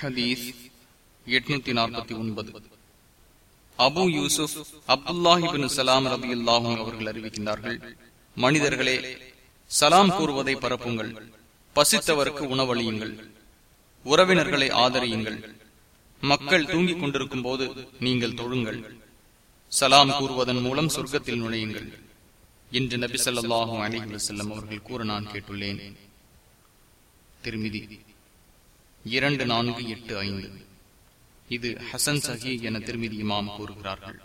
ஹதீஸ் எட்நூத்தி நாற்பத்தி ஒன்பது. அபு யூசுப் அப்துல்லாஹிபின் சலாம் ரபி அல்லாஹும் அவர்கள் அறிவிக்கின்றார்கள் மனிதர்களே சலாம் கூறுவதை பரப்புங்கள் பசித்தவருக்கு உணவளியுங்கள் உறவினர்களை ஆதரியுங்கள் மக்கள் தூங்கிக் கொண்டிருக்கும் போது நீங்கள் தொழுங்கள் சலாம் கூறுவதன் மூலம் சொர்க்கத்தில் நுழையுங்கள் என்று நபி சொல்லாஹும் அலிஹி வசல்லம் அவர்கள் கூற நான் கேட்டுள்ளேன். திருமிதி இரண்டு நான்கு எட்டு ஐந்து. இது ஹசன் சஹி என திருமிதி இமாம் கூறுகிறார்கள்.